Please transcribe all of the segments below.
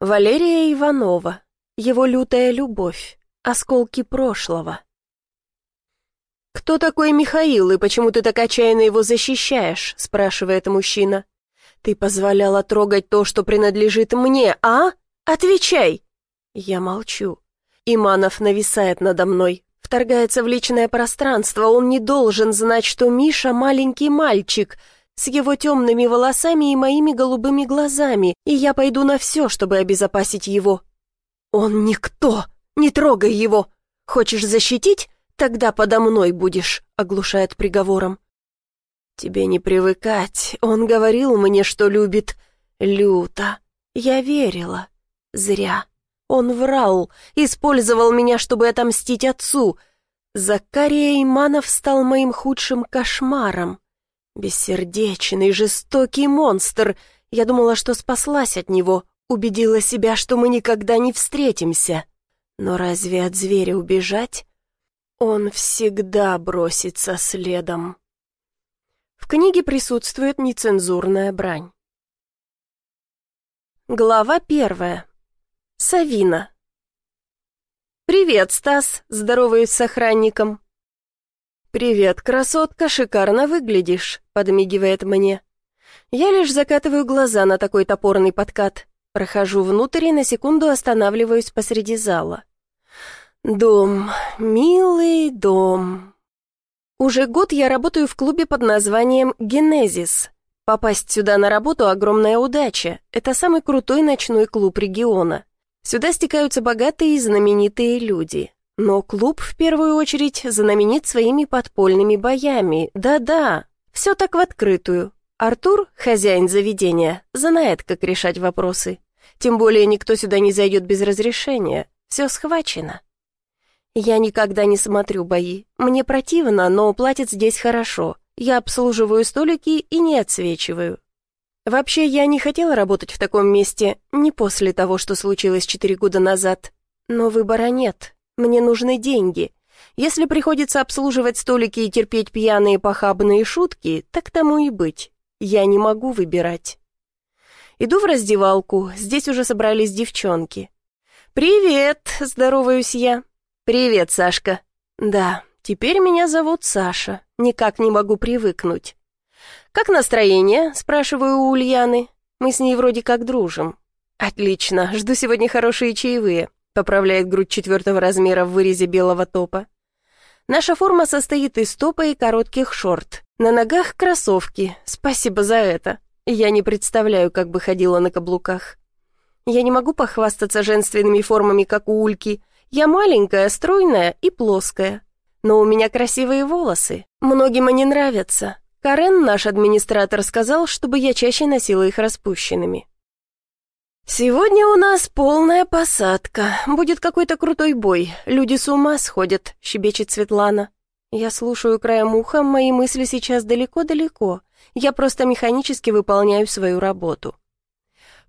Валерия Иванова. Его лютая любовь. Осколки прошлого. «Кто такой Михаил, и почему ты так отчаянно его защищаешь?» — спрашивает мужчина. «Ты позволяла трогать то, что принадлежит мне, а? Отвечай!» Я молчу. Иманов нависает надо мной, вторгается в личное пространство. Он не должен знать, что Миша — маленький мальчик — с его темными волосами и моими голубыми глазами, и я пойду на все, чтобы обезопасить его. Он никто, не трогай его. Хочешь защитить? Тогда подо мной будешь, оглушает приговором. Тебе не привыкать, он говорил мне, что любит. Люто. Я верила. Зря. Он врал, использовал меня, чтобы отомстить отцу. Закария Иманов стал моим худшим кошмаром. Бессердечный, жестокий монстр. Я думала, что спаслась от него, убедила себя, что мы никогда не встретимся. Но разве от зверя убежать? Он всегда бросится следом. В книге присутствует нецензурная брань. Глава первая. Савина. «Привет, Стас!» — здороваюсь с охранником. «Привет, красотка, шикарно выглядишь», — подмигивает мне. Я лишь закатываю глаза на такой топорный подкат. Прохожу внутрь и на секунду останавливаюсь посреди зала. Дом, милый дом. Уже год я работаю в клубе под названием «Генезис». Попасть сюда на работу — огромная удача. Это самый крутой ночной клуб региона. Сюда стекаются богатые и знаменитые люди. Но клуб, в первую очередь, знаменит своими подпольными боями. Да-да, все так в открытую. Артур, хозяин заведения, знает, как решать вопросы. Тем более никто сюда не зайдет без разрешения. Все схвачено. Я никогда не смотрю бои. Мне противно, но платят здесь хорошо. Я обслуживаю столики и не отсвечиваю. Вообще, я не хотела работать в таком месте, не после того, что случилось четыре года назад. Но выбора нет. Мне нужны деньги. Если приходится обслуживать столики и терпеть пьяные похабные шутки, так тому и быть. Я не могу выбирать. Иду в раздевалку, здесь уже собрались девчонки. «Привет!» — здороваюсь я. «Привет, Сашка!» «Да, теперь меня зовут Саша, никак не могу привыкнуть». «Как настроение?» — спрашиваю у Ульяны. Мы с ней вроде как дружим. «Отлично, жду сегодня хорошие чаевые поправляет грудь четвертого размера в вырезе белого топа. Наша форма состоит из топа и коротких шорт. На ногах кроссовки. Спасибо за это. Я не представляю, как бы ходила на каблуках. Я не могу похвастаться женственными формами, как у Ульки. Я маленькая, стройная и плоская. Но у меня красивые волосы. Многим они нравятся. Карен, наш администратор, сказал, чтобы я чаще носила их распущенными. «Сегодня у нас полная посадка. Будет какой-то крутой бой. Люди с ума сходят», — щебечет Светлана. Я слушаю краем уха, мои мысли сейчас далеко-далеко. Я просто механически выполняю свою работу.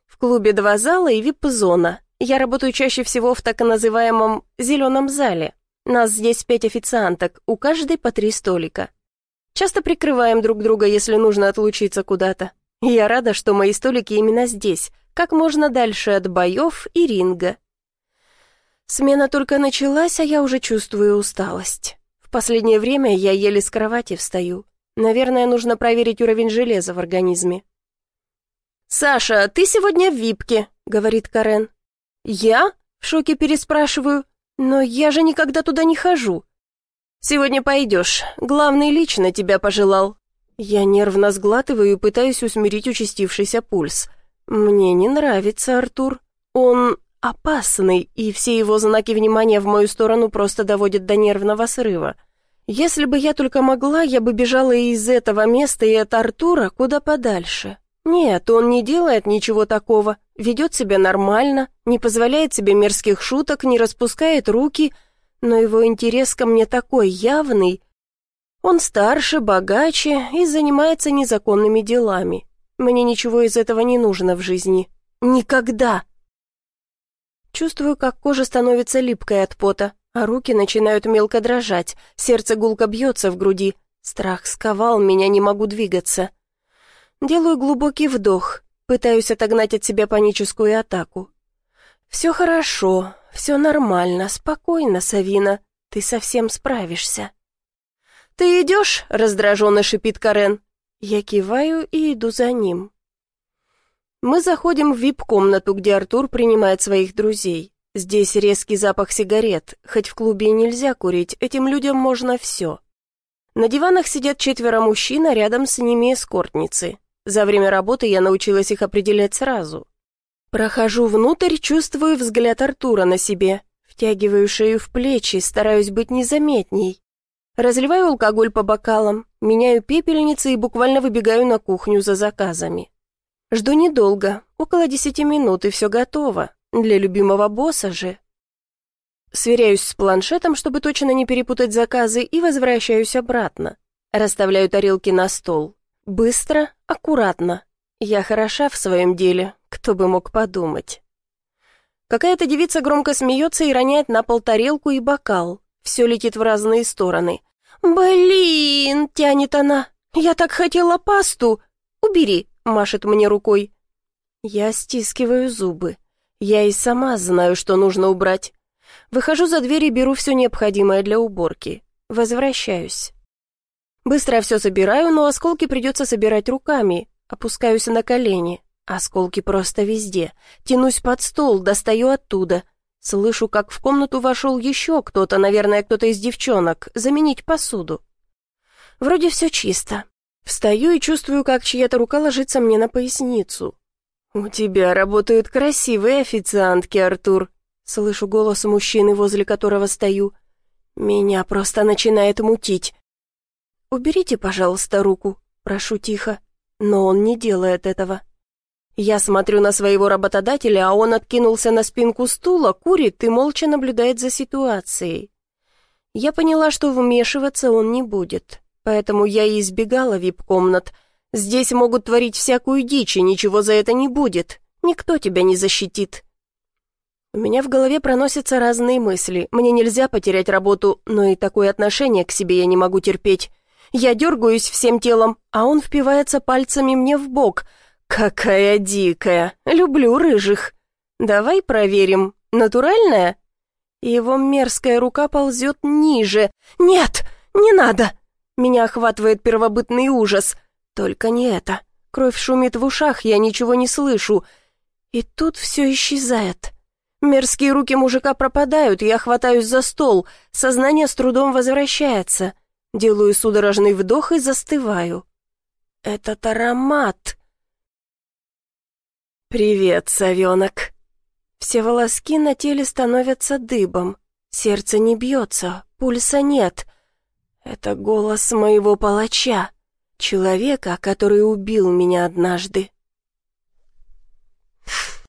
В клубе два зала и вип-зона. Я работаю чаще всего в так называемом «зеленом зале». Нас здесь пять официанток, у каждой по три столика. Часто прикрываем друг друга, если нужно отлучиться куда-то. Я рада, что мои столики именно здесь, как можно дальше от боев и ринга. Смена только началась, а я уже чувствую усталость. В последнее время я еле с кровати встаю. Наверное, нужно проверить уровень железа в организме. «Саша, ты сегодня в випке», — говорит Карен. «Я?» — в шоке переспрашиваю. «Но я же никогда туда не хожу». «Сегодня пойдешь. Главный лично тебя пожелал». Я нервно сглатываю и пытаюсь усмирить участившийся пульс. «Мне не нравится Артур. Он опасный, и все его знаки внимания в мою сторону просто доводят до нервного срыва. Если бы я только могла, я бы бежала из этого места и от Артура куда подальше. Нет, он не делает ничего такого, ведет себя нормально, не позволяет себе мерзких шуток, не распускает руки, но его интерес ко мне такой явный. Он старше, богаче и занимается незаконными делами. Мне ничего из этого не нужно в жизни. Никогда. Чувствую, как кожа становится липкой от пота, а руки начинают мелко дрожать, сердце гулко бьется в груди. Страх сковал меня, не могу двигаться. Делаю глубокий вдох, пытаюсь отогнать от себя паническую атаку. «Все хорошо, все нормально, спокойно, Савина, ты совсем справишься». «Ты идешь?» — раздраженно шипит Карен. Я киваю и иду за ним. Мы заходим в вип-комнату, где Артур принимает своих друзей. Здесь резкий запах сигарет, хоть в клубе и нельзя курить, этим людям можно все. На диванах сидят четверо мужчин, а рядом с ними эскортницы. За время работы я научилась их определять сразу. Прохожу внутрь, чувствую взгляд Артура на себе, втягиваю шею в плечи, стараюсь быть незаметней. Разливаю алкоголь по бокалам, меняю пепельницы и буквально выбегаю на кухню за заказами. Жду недолго, около десяти минут, и все готово. Для любимого босса же. Сверяюсь с планшетом, чтобы точно не перепутать заказы, и возвращаюсь обратно. Расставляю тарелки на стол. Быстро, аккуратно. Я хороша в своем деле, кто бы мог подумать. Какая-то девица громко смеется и роняет на пол тарелку и бокал. Все летит в разные стороны. «Блин!» — тянет она. «Я так хотела пасту!» «Убери!» — машет мне рукой. Я стискиваю зубы. Я и сама знаю, что нужно убрать. Выхожу за дверь и беру все необходимое для уборки. Возвращаюсь. Быстро все собираю, но осколки придется собирать руками. Опускаюсь на колени. Осколки просто везде. Тянусь под стол, достаю оттуда. Слышу, как в комнату вошел еще кто-то, наверное, кто-то из девчонок, заменить посуду. Вроде все чисто. Встаю и чувствую, как чья-то рука ложится мне на поясницу. «У тебя работают красивые официантки, Артур», Слышу голос мужчины, возле которого стою. Меня просто начинает мутить. «Уберите, пожалуйста, руку», — прошу тихо. Но он не делает этого. Я смотрю на своего работодателя, а он откинулся на спинку стула, курит и молча наблюдает за ситуацией. Я поняла, что вмешиваться он не будет, поэтому я и избегала вип-комнат. Здесь могут творить всякую дичь, и ничего за это не будет. Никто тебя не защитит. У меня в голове проносятся разные мысли. Мне нельзя потерять работу, но и такое отношение к себе я не могу терпеть. Я дергаюсь всем телом, а он впивается пальцами мне в бок. Какая дикая! Люблю рыжих. Давай проверим. Натуральная? Его мерзкая рука ползет ниже. Нет, не надо! Меня охватывает первобытный ужас. Только не это. Кровь шумит в ушах, я ничего не слышу. И тут все исчезает. Мерзкие руки мужика пропадают, я хватаюсь за стол, сознание с трудом возвращается. Делаю судорожный вдох и застываю. Этот аромат. «Привет, совенок!» Все волоски на теле становятся дыбом. Сердце не бьется, пульса нет. Это голос моего палача, человека, который убил меня однажды.